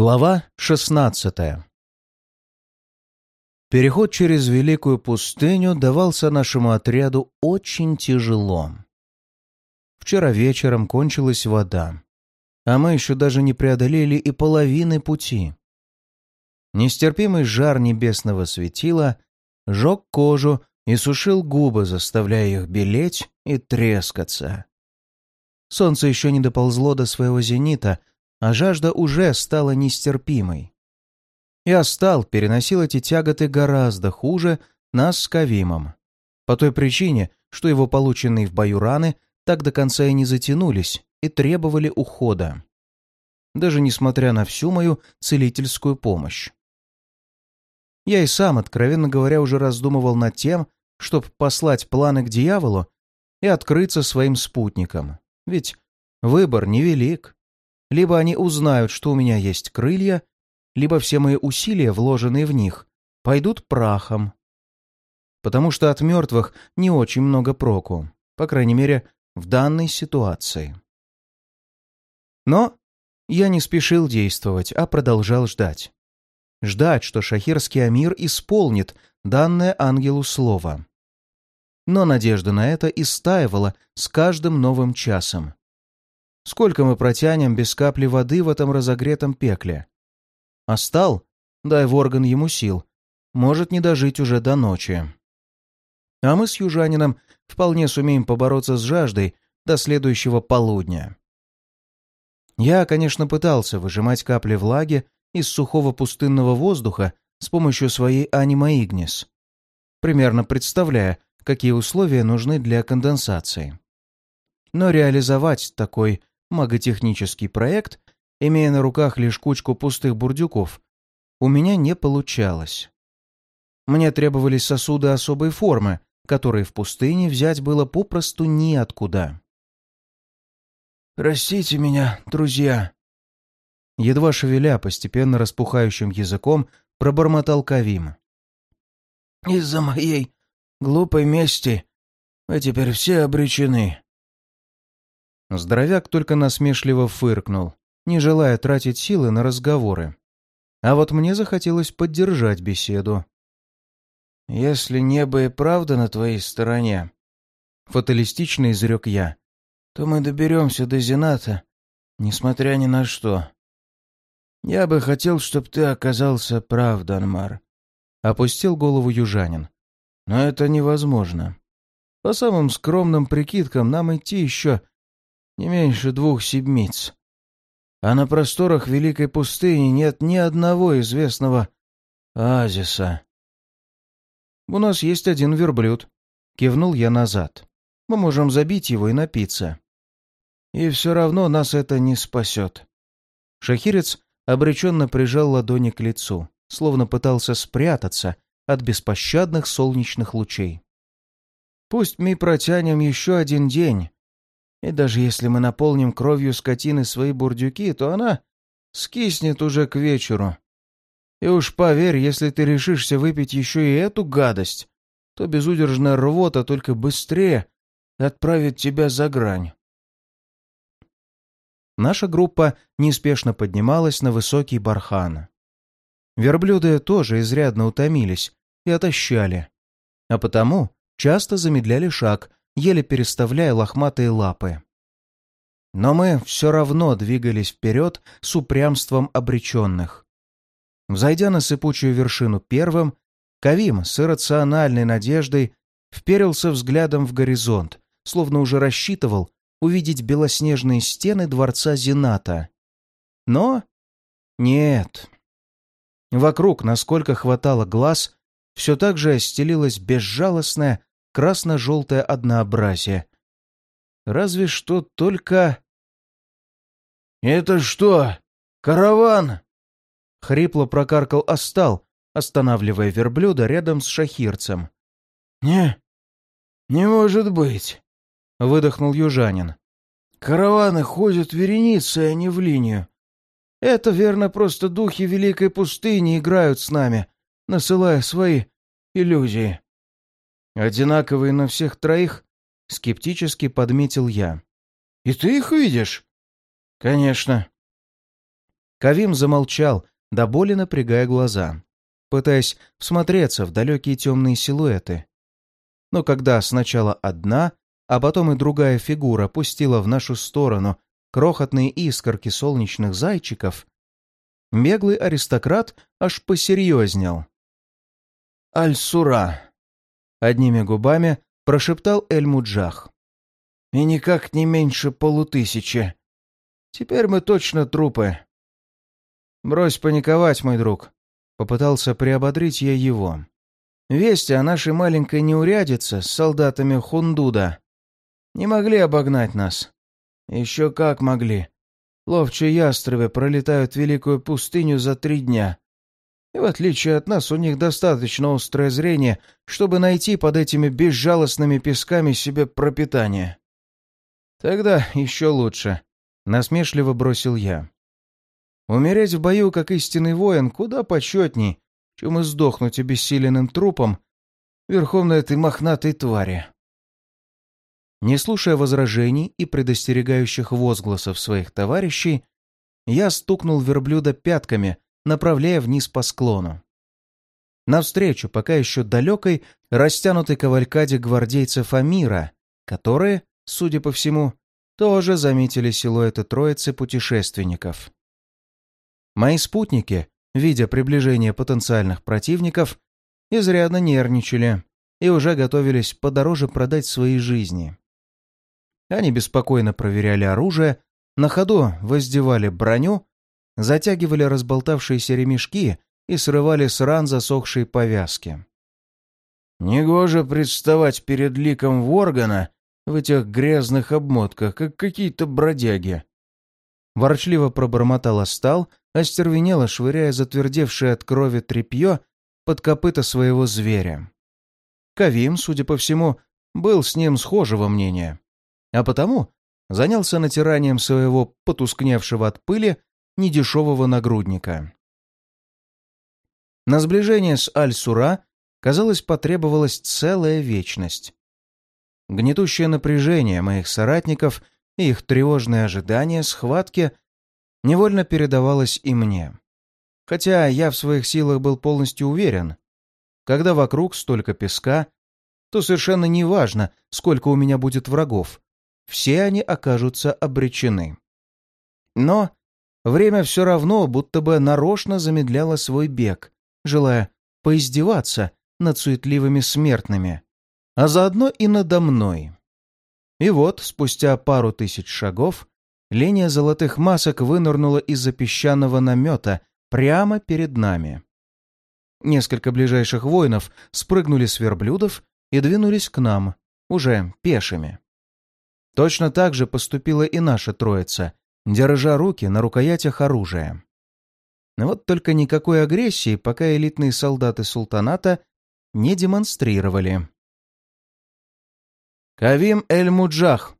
Глава 16 Переход через Великую пустыню давался нашему отряду очень тяжело. Вчера вечером кончилась вода, а мы еще даже не преодолели и половины пути. Нестерпимый жар небесного светила жег кожу и сушил губы, заставляя их белеть и трескаться. Солнце еще не доползло до своего зенита, а жажда уже стала нестерпимой. Я стал переносил эти тяготы гораздо хуже нас с Кавимом. По той причине, что его полученные в бою раны так до конца и не затянулись и требовали ухода. Даже несмотря на всю мою целительскую помощь. Я и сам, откровенно говоря, уже раздумывал над тем, чтобы послать планы к дьяволу и открыться своим спутникам. Ведь выбор невелик. Либо они узнают, что у меня есть крылья, либо все мои усилия, вложенные в них, пойдут прахом. Потому что от мертвых не очень много проку, по крайней мере, в данной ситуации. Но я не спешил действовать, а продолжал ждать. Ждать, что шахирский Амир исполнит данное ангелу слово. Но надежда на это истаивала с каждым новым часом. Сколько мы протянем без капли воды в этом разогретом пекле? А стал, дай орган ему сил, может не дожить уже до ночи. А мы с южанином вполне сумеем побороться с жаждой до следующего полудня. Я, конечно, пытался выжимать капли влаги из сухого пустынного воздуха с помощью своей анима Игнис, примерно представляя, какие условия нужны для конденсации. Но реализовать такой маготехнический проект, имея на руках лишь кучку пустых бурдюков, у меня не получалось. Мне требовались сосуды особой формы, которые в пустыне взять было попросту неоткуда. «Простите меня, друзья!» Едва шевеля постепенно распухающим языком, пробормотал Кавим. «Из-за моей глупой мести вы теперь все обречены. Здоровяк только насмешливо фыркнул, не желая тратить силы на разговоры. А вот мне захотелось поддержать беседу. «Если небо и правда на твоей стороне», — фаталистично изрек я, — «то мы доберемся до Зената, несмотря ни на что. Я бы хотел, чтобы ты оказался прав, Данмар», — опустил голову южанин. «Но это невозможно. По самым скромным прикидкам нам идти еще не меньше двух седмиц. А на просторах Великой пустыни нет ни одного известного оазиса. «У нас есть один верблюд», — кивнул я назад. «Мы можем забить его и напиться». «И все равно нас это не спасет». Шахирец обреченно прижал ладони к лицу, словно пытался спрятаться от беспощадных солнечных лучей. «Пусть мы протянем еще один день, и даже если мы наполним кровью скотины свои бурдюки, то она скиснет уже к вечеру. И уж поверь, если ты решишься выпить еще и эту гадость, то безудержная рвота только быстрее отправит тебя за грань. Наша группа неспешно поднималась на высокий бархан. Верблюды тоже изрядно утомились и отощали, а потому часто замедляли шаг, еле переставляя лохматые лапы. Но мы все равно двигались вперед с упрямством обреченных. Взойдя на сыпучую вершину первым, Кавим с иррациональной надеждой вперился взглядом в горизонт, словно уже рассчитывал увидеть белоснежные стены дворца Зената. Но нет. Вокруг, насколько хватало глаз, все так же остелилась безжалостная красно-желтое однообразие. Разве что только... «Это что, караван?» Хрипло прокаркал Остал, останавливая верблюда рядом с шахирцем. «Не, не может быть!» — выдохнул южанин. «Караваны ходят вереницей, а не в линию. Это, верно, просто духи Великой Пустыни играют с нами, насылая свои иллюзии». «Одинаковые на всех троих?» — скептически подметил я. «И ты их видишь?» «Конечно». Кавим замолчал, до боли напрягая глаза, пытаясь всмотреться в далекие темные силуэты. Но когда сначала одна, а потом и другая фигура пустила в нашу сторону крохотные искорки солнечных зайчиков, беглый аристократ аж посерьезнел. «Аль-Сура!» — одними губами прошептал Эль-Муджах. «И никак не меньше полутысячи. Теперь мы точно трупы». «Брось паниковать, мой друг», — попытался приободрить я его. «Вести о нашей маленькой неурядице с солдатами Хундуда не могли обогнать нас. Еще как могли. Ловчие ястребы пролетают великую пустыню за три дня. И в отличие от нас, у них достаточно острое зрение, чтобы найти под этими безжалостными песками себе пропитание. Тогда еще лучше, — насмешливо бросил я. Умереть в бою, как истинный воин, куда почетней, чем и сдохнуть обессиленным трупом верхом на этой мохнатой твари. Не слушая возражений и предостерегающих возгласов своих товарищей, я стукнул верблюда пятками, направляя вниз по склону. Навстречу, пока еще далекой, растянутой кавалькаде гвардейцев Амира, которые, судя по всему, тоже заметили силуэты троицы путешественников. Мои спутники, видя приближение потенциальных противников, изрядно нервничали и уже готовились подороже продать свои жизни. Они беспокойно проверяли оружие, на ходу воздевали броню, затягивали разболтавшиеся ремешки и срывали с ран засохшие повязки. «Негоже представать перед ликом Воргана в этих грязных обмотках, как какие-то бродяги!» Ворчливо пробормотал Астал, остервенело швыряя затвердевшее от крови тряпье под копыта своего зверя. Кавим, судя по всему, был с ним схожего мнения а потому занялся натиранием своего потускневшего от пыли недешевого нагрудника. На сближение с Аль-Сура, казалось, потребовалась целая вечность. Гнетущее напряжение моих соратников и их тревожное ожидание схватки невольно передавалось и мне. Хотя я в своих силах был полностью уверен. Когда вокруг столько песка, то совершенно не важно, сколько у меня будет врагов, все они окажутся обречены. Но время все равно будто бы нарочно замедляло свой бег, желая поиздеваться над суетливыми смертными, а заодно и надо мной. И вот, спустя пару тысяч шагов, линия золотых масок вынырнула из-за песчаного намета прямо перед нами. Несколько ближайших воинов спрыгнули с верблюдов и двинулись к нам, уже пешими. Точно так же поступила и наша троица, держа руки на рукоятях оружия. Вот только никакой агрессии пока элитные солдаты султаната не демонстрировали. Кавим Эль-Муджах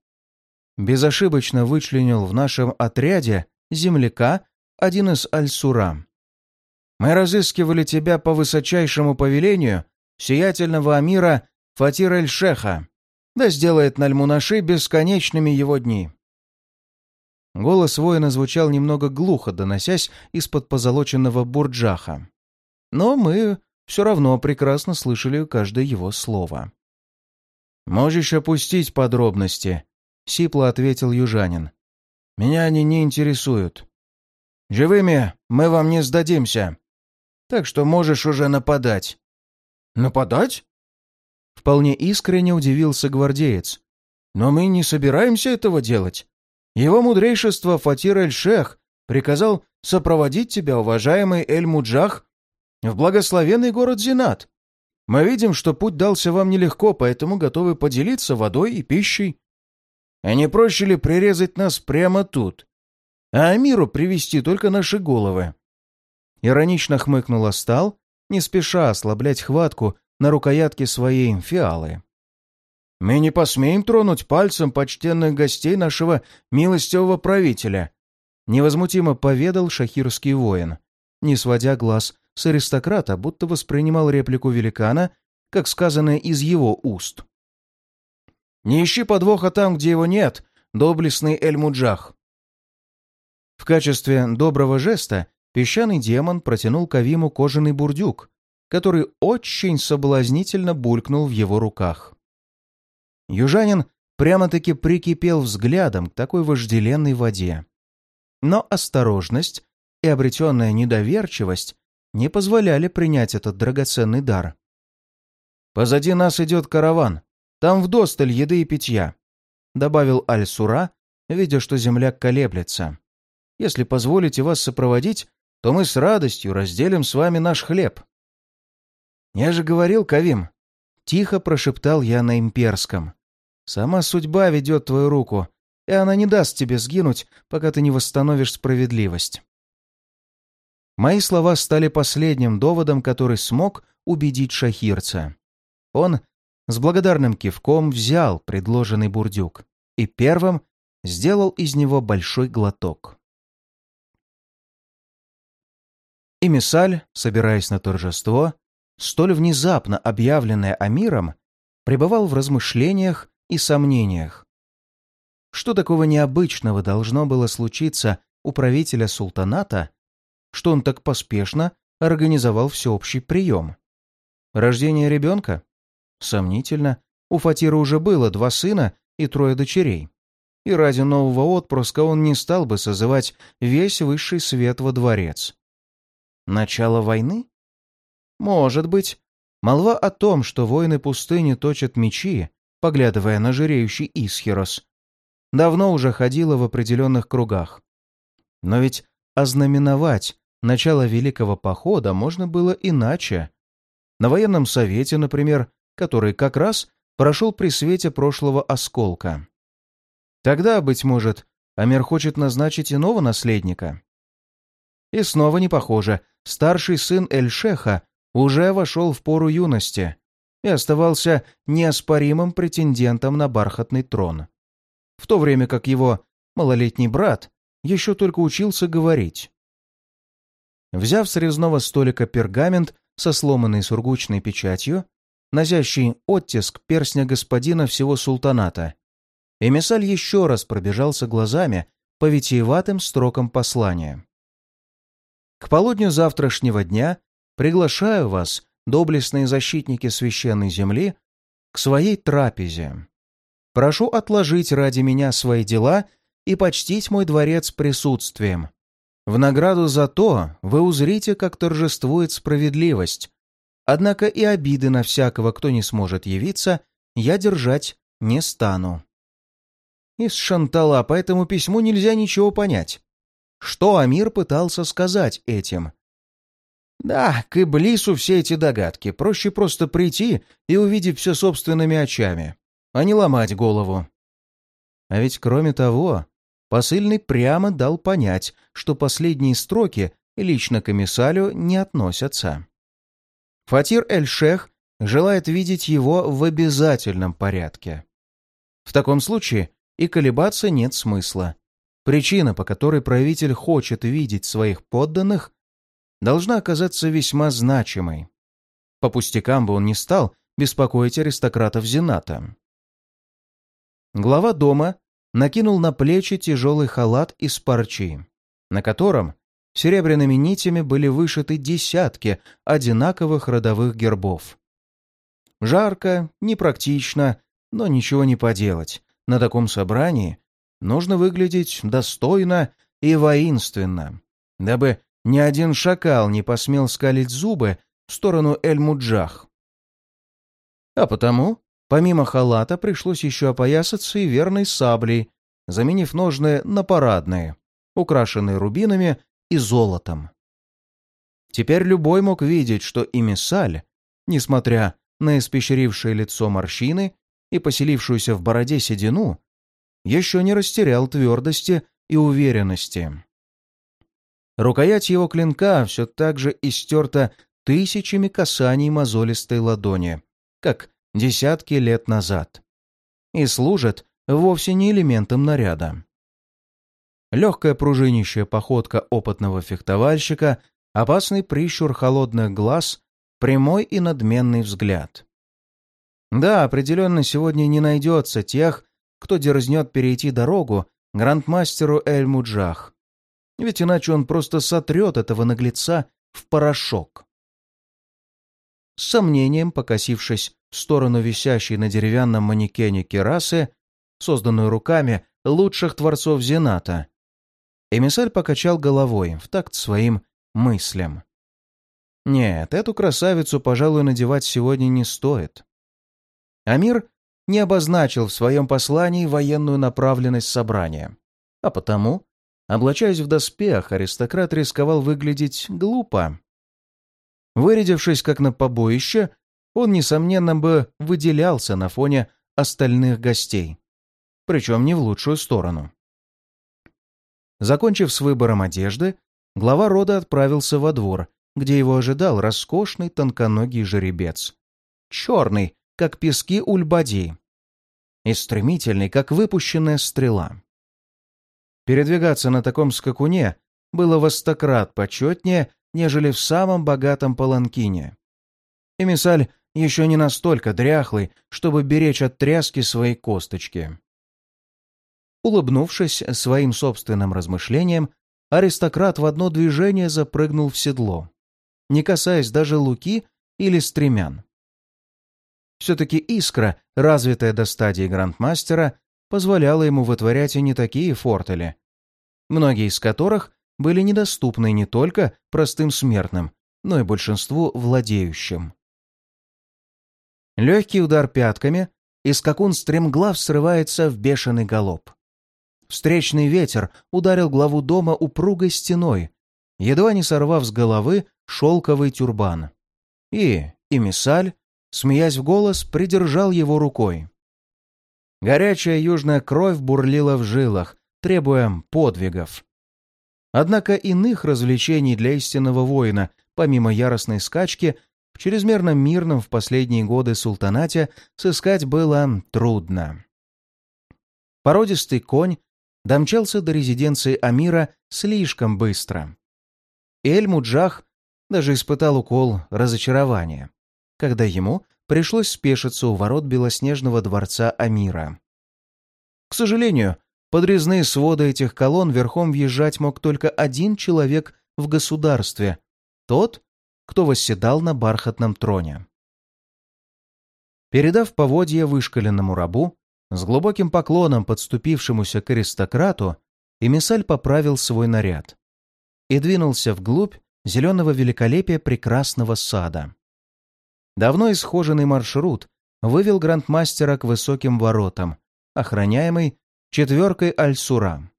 безошибочно вычленил в нашем отряде земляка один из Аль-Сура. Мы разыскивали тебя по высочайшему повелению сиятельного амира Фатир Эль-Шеха да сделает Нальмунаши бесконечными его дни. Голос воина звучал немного глухо, доносясь из-под позолоченного бурджаха. Но мы все равно прекрасно слышали каждое его слово. «Можешь опустить подробности», — сипло ответил южанин. «Меня они не интересуют. Живыми мы вам не сдадимся, так что можешь уже нападать». «Нападать?» Вполне искренне удивился гвардеец. «Но мы не собираемся этого делать. Его мудрейшество Фатир Эль-Шех приказал сопроводить тебя, уважаемый Эль-Муджах, в благословенный город Зинат. Мы видим, что путь дался вам нелегко, поэтому готовы поделиться водой и пищей. А не проще ли прирезать нас прямо тут? А Амиру привести только наши головы?» Иронично хмыкнул Стал, не спеша ослаблять хватку на рукоятке своей фиалы. «Мы не посмеем тронуть пальцем почтенных гостей нашего милостивого правителя», невозмутимо поведал шахирский воин, не сводя глаз с аристократа, будто воспринимал реплику великана, как сказанное из его уст. «Не ищи подвоха там, где его нет, доблестный Эль-Муджах. В качестве доброго жеста песчаный демон протянул Кавиму кожаный бурдюк, который очень соблазнительно булькнул в его руках. Южанин прямо-таки прикипел взглядом к такой вожделенной воде. Но осторожность и обретенная недоверчивость не позволяли принять этот драгоценный дар. «Позади нас идет караван. Там вдосталь еды и питья», — добавил Аль-Сура, видя, что земляк колеблется. «Если позволите вас сопроводить, то мы с радостью разделим с вами наш хлеб». «Я же говорил, Кавим», — тихо прошептал я на имперском. «Сама судьба ведет твою руку, и она не даст тебе сгинуть, пока ты не восстановишь справедливость». Мои слова стали последним доводом, который смог убедить шахирца. Он с благодарным кивком взял предложенный бурдюк и первым сделал из него большой глоток. И Мисаль, собираясь на торжество, столь внезапно объявленное Амиром, пребывал в размышлениях и сомнениях. Что такого необычного должно было случиться у правителя султаната, что он так поспешно организовал всеобщий прием. Рождение ребенка? Сомнительно. У Фатира уже было два сына и трое дочерей. И ради нового отпрыска он не стал бы созывать весь высший свет во дворец. Начало войны? Может быть. Молва о том, что воины пустыни точат мечи, поглядывая на жиреющий Исхерос, давно уже ходила в определенных кругах. Но ведь ознаменовать начало Великого Похода можно было иначе. На военном совете, например, который как раз прошел при свете прошлого осколка. Тогда, быть может, Амир хочет назначить иного наследника. И снова не похоже. Старший сын Эль-Шеха уже вошел в пору юности и оставался неоспоримым претендентом на бархатный трон. В то время как его малолетний брат еще только учился говорить. Взяв с резного столика пергамент со сломанной сургучной печатью, носящий оттиск перстня господина всего султаната, эмиссаль еще раз пробежался глазами по витиеватым строкам послания. «К полудню завтрашнего дня приглашаю вас, доблестные защитники священной земли, к своей трапезе. Прошу отложить ради меня свои дела и почтить мой дворец присутствием. В награду за то вы узрите, как торжествует справедливость. Однако и обиды на всякого, кто не сможет явиться, я держать не стану. Из Шантала по этому письму нельзя ничего понять. Что Амир пытался сказать этим? Да, к Иблису все эти догадки. Проще просто прийти и увидеть все собственными очами, а не ломать голову. А ведь кроме того, посыльный прямо дал понять, что последние строки лично к не относятся. Фатир Эль-Шех желает видеть его в обязательном порядке. В таком случае и колебаться нет смысла. Причина, по которой правитель хочет видеть своих подданных, должна оказаться весьма значимой. По пустякам бы он не стал беспокоить аристократов Зената. Глава дома накинул на плечи тяжелый халат из парчи, на котором серебряными нитями были вышиты десятки одинаковых родовых гербов. Жарко, непрактично, но ничего не поделать. На таком собрании нужно выглядеть достойно и воинственно, дабы ни один шакал не посмел скалить зубы в сторону Эль-Муджах. А потому Помимо халата пришлось еще опоясаться и верной саблей, заменив ножны на парадные, украшенные рубинами и золотом. Теперь любой мог видеть, что и Миссаль, несмотря на испещрившее лицо морщины и поселившуюся в бороде седину, еще не растерял твердости и уверенности. Рукоять его клинка все так же истерта тысячами касаний мозолистой ладони, как десятки лет назад. И служат вовсе не элементом наряда. Легкая пружинищая походка опытного фехтовальщика, опасный прищур холодных глаз, прямой и надменный взгляд. Да, определенно сегодня не найдется тех, кто дерзнет перейти дорогу грандмастеру Эль-Муджах. Ведь иначе он просто сотрет этого наглеца в порошок. С сомнением, покосившись в сторону висящей на деревянном манекене керасы, созданную руками лучших творцов Зената, эмиссарь покачал головой в такт своим мыслям. Нет, эту красавицу, пожалуй, надевать сегодня не стоит. Амир не обозначил в своем послании военную направленность собрания, а потому, облачаясь в доспех, аристократ рисковал выглядеть глупо. Вырядившись как на побоище, он, несомненно, бы выделялся на фоне остальных гостей, причем не в лучшую сторону. Закончив с выбором одежды, глава рода отправился во двор, где его ожидал роскошный тонконогий жеребец. Черный, как пески ульбади, и стремительный, как выпущенная стрела. Передвигаться на таком скакуне было во стократ почетнее, нежели в самом богатом паланкине. Эмиссаль еще не настолько дряхлый, чтобы беречь от тряски свои косточки. Улыбнувшись своим собственным размышлениям, аристократ в одно движение запрыгнул в седло, не касаясь даже луки или стремян. Все-таки искра, развитая до стадии грандмастера, позволяла ему вытворять и не такие фортели, многие из которых были недоступны не только простым смертным, но и большинству владеющим. Легкий удар пятками, и скакун стремглав срывается в бешеный галоп. Встречный ветер ударил главу дома упругой стеной, едва не сорвав с головы шелковый тюрбан. И эмиссаль смеясь в голос, придержал его рукой. Горячая южная кровь бурлила в жилах, требуя подвигов. Однако иных развлечений для истинного воина, помимо яростной скачки, в чрезмерно мирном в последние годы султанате сыскать было трудно. Породистый конь домчался до резиденции Амира слишком быстро. Эль-Муджах даже испытал укол разочарования когда ему пришлось спешиться у ворот белоснежного дворца Амира. К сожалению, подрезные своды этих колонн верхом въезжать мог только один человек в государстве — тот, кто восседал на бархатном троне. Передав поводья вышкаленному рабу, с глубоким поклоном подступившемуся к аристократу, эмиссаль поправил свой наряд и двинулся вглубь зеленого великолепия прекрасного сада. Давно исхоженный маршрут вывел грандмастера к высоким воротам, охраняемый четверкой Аль-Сура.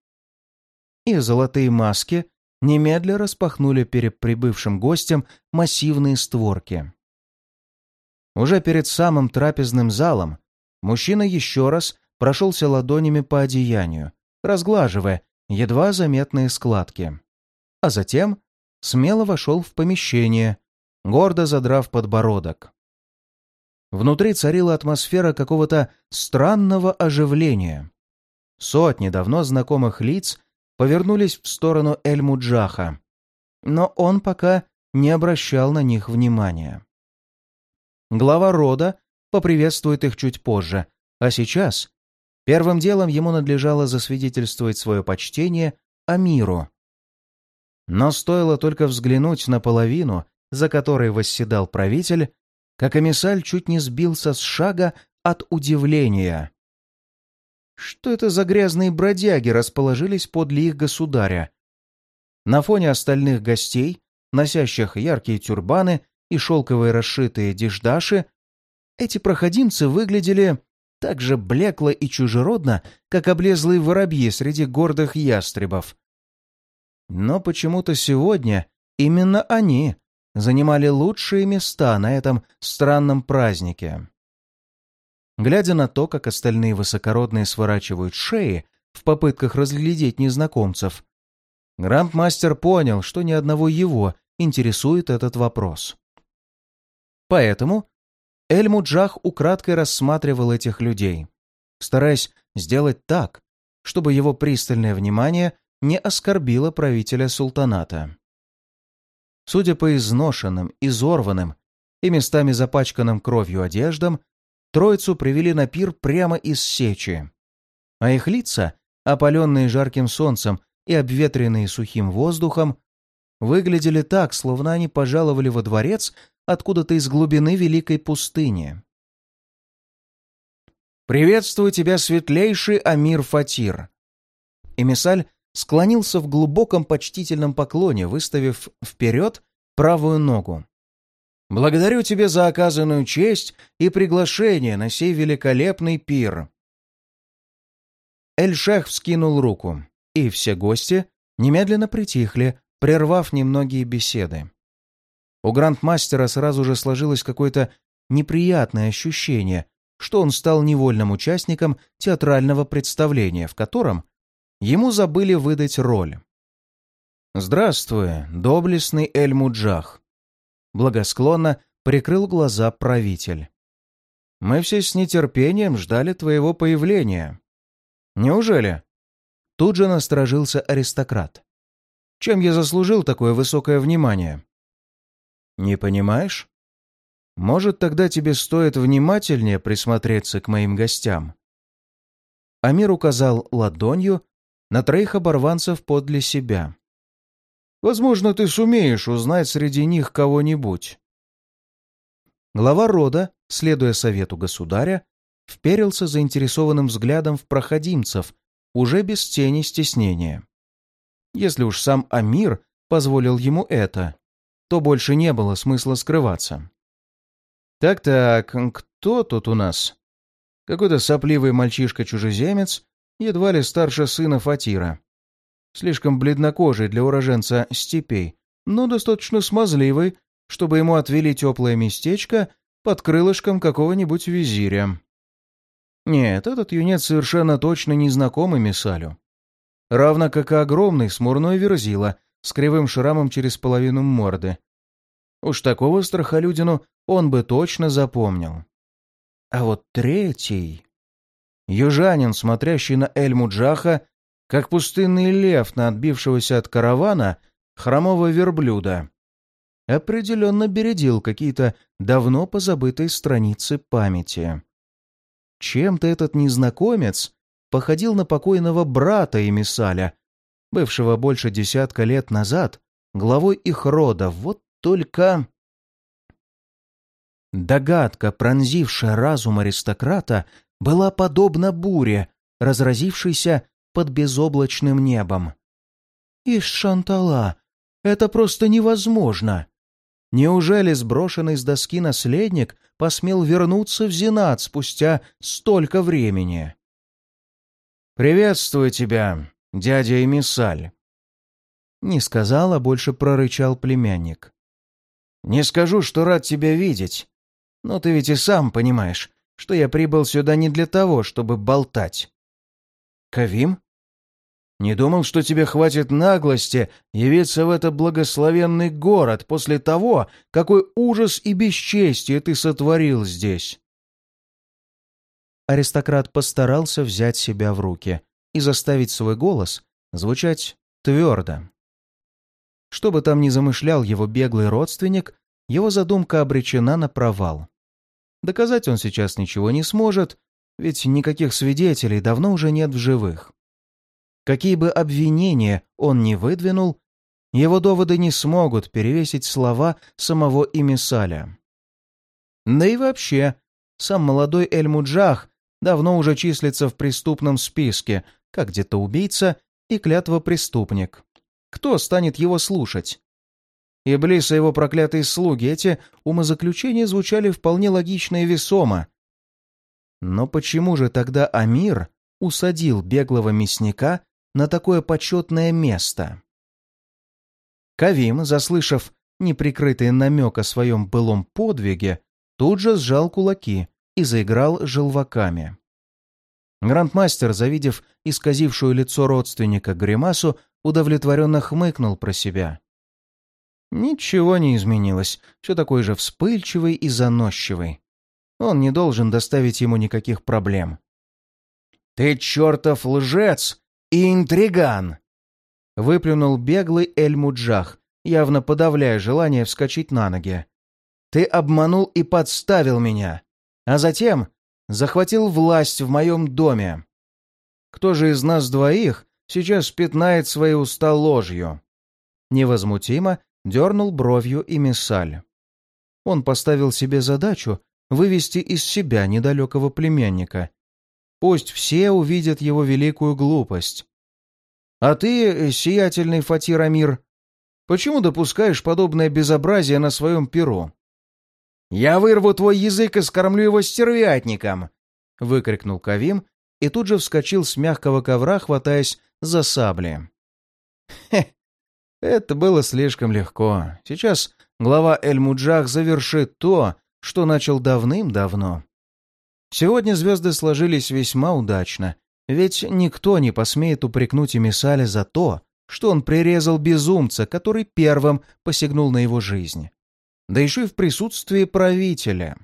И золотые маски немедля распахнули перед прибывшим гостем массивные створки. Уже перед самым трапезным залом мужчина еще раз прошелся ладонями по одеянию, разглаживая едва заметные складки. А затем смело вошел в помещение, гордо задрав подбородок. Внутри царила атмосфера какого-то странного оживления. Сотни давно знакомых лиц повернулись в сторону Эль-Муджаха, но он пока не обращал на них внимания. Глава рода поприветствует их чуть позже, а сейчас первым делом ему надлежало засвидетельствовать свое почтение Амиру. Но стоило только взглянуть на половину за которой восседал правитель, как эмиссаль чуть не сбился с шага от удивления. Что это за грязные бродяги расположились подле их государя? На фоне остальных гостей, носящих яркие тюрбаны и шелковые расшитые деждаши, эти проходимцы выглядели так же блекло и чужеродно, как облезлые воробьи среди гордых ястребов. Но почему-то сегодня именно они занимали лучшие места на этом странном празднике. Глядя на то, как остальные высокородные сворачивают шеи в попытках разглядеть незнакомцев, Грандмастер понял, что ни одного его интересует этот вопрос. Поэтому Эль-Муджах украдкой рассматривал этих людей, стараясь сделать так, чтобы его пристальное внимание не оскорбило правителя султаната. Судя по изношенным, изорванным и местами запачканным кровью одеждам, троицу привели на пир прямо из сечи. А их лица, опаленные жарким солнцем и обветренные сухим воздухом, выглядели так, словно они пожаловали во дворец откуда-то из глубины великой пустыни. «Приветствую тебя, светлейший Амир Фатир!» Эмисаль склонился в глубоком почтительном поклоне, выставив вперед правую ногу. «Благодарю тебя за оказанную честь и приглашение на сей великолепный пир!» Эль-Шех вскинул руку, и все гости немедленно притихли, прервав немногие беседы. У грандмастера сразу же сложилось какое-то неприятное ощущение, что он стал невольным участником театрального представления, в котором ему забыли выдать роль. «Здравствуй, доблестный Эль-Муджах!» Благосклонно прикрыл глаза правитель. «Мы все с нетерпением ждали твоего появления. Неужели?» Тут же насторожился аристократ. «Чем я заслужил такое высокое внимание?» «Не понимаешь?» Может, тогда тебе стоит внимательнее присмотреться к моим гостям?» Амир указал ладонью на троих оборванцев подле себя. «Возможно, ты сумеешь узнать среди них кого-нибудь». Глава рода, следуя совету государя, вперился заинтересованным взглядом в проходимцев, уже без тени стеснения. Если уж сам Амир позволил ему это, то больше не было смысла скрываться. Так-так, кто тут у нас? Какой-то сопливый мальчишка-чужеземец, едва ли старше сына Фатира. Слишком бледнокожий для уроженца степей, но достаточно смазливый, чтобы ему отвели теплое местечко под крылышком какого-нибудь визиря. Нет, этот юнец совершенно точно не знаком Мисалю. Равно как и огромный смурной верзила с кривым шрамом через половину морды. Уж такого страхолюдину он бы точно запомнил. А вот третий... Южанин, смотрящий на Эль-Муджаха, как пустынный лев на отбившегося от каравана хромого верблюда, определенно бередил какие-то давно позабытые страницы памяти. Чем-то этот незнакомец походил на покойного брата Эмисаля, бывшего больше десятка лет назад главой их рода. Вот только... Догадка, пронзившая разум аристократа, была подобна буре, разразившейся под безоблачным небом. «Из Шантала! Это просто невозможно!» Неужели сброшенный с доски наследник посмел вернуться в Зенат спустя столько времени? «Приветствую тебя, дядя Эмисаль!» Не сказал, а больше прорычал племянник. «Не скажу, что рад тебя видеть, но ты ведь и сам понимаешь, что я прибыл сюда не для того, чтобы болтать. Кавим? Не думал, что тебе хватит наглости явиться в этот благословенный город после того, какой ужас и бесчестие ты сотворил здесь. Аристократ постарался взять себя в руки и заставить свой голос звучать твердо. Что бы там ни замышлял его беглый родственник, его задумка обречена на провал. Доказать он сейчас ничего не сможет, ведь никаких свидетелей давно уже нет в живых. Какие бы обвинения он ни выдвинул, его доводы не смогут перевесить слова самого Имисаля. Да и вообще, сам молодой Эль-Муджах давно уже числится в преступном списке, как где-то убийца и клятва преступник. Кто станет его слушать? Иблис и его проклятые слуги, эти умозаключения звучали вполне логично и весомо. Но почему же тогда Амир усадил беглого мясника на такое почетное место? Кавим, заслышав неприкрытый намек о своем былом подвиге, тут же сжал кулаки и заиграл желваками. Грандмастер, завидев исказившую лицо родственника гримасу, удовлетворенно хмыкнул про себя. Ничего не изменилось, все такой же вспыльчивый и заносчивый. Он не должен доставить ему никаких проблем. «Ты чертов лжец и интриган!» Выплюнул беглый Эль-Муджах, явно подавляя желание вскочить на ноги. «Ты обманул и подставил меня, а затем захватил власть в моем доме. Кто же из нас двоих сейчас пятнает свои уста ложью. Невозмутимо дернул бровью и Миссаль. Он поставил себе задачу вывести из себя недалекого племянника. Пусть все увидят его великую глупость. А ты, сиятельный Фатир Амир, почему допускаешь подобное безобразие на своем перу? «Я вырву твой язык и скормлю его стервятником!» — выкрикнул Кавим и тут же вскочил с мягкого ковра, хватаясь за сабли. Хе, это было слишком легко. Сейчас глава Эль-Муджах завершит то, что начал давным-давно. Сегодня звезды сложились весьма удачно, ведь никто не посмеет упрекнуть Эмисаля за то, что он прирезал безумца, который первым посягнул на его жизнь. Да еще и в присутствии правителя.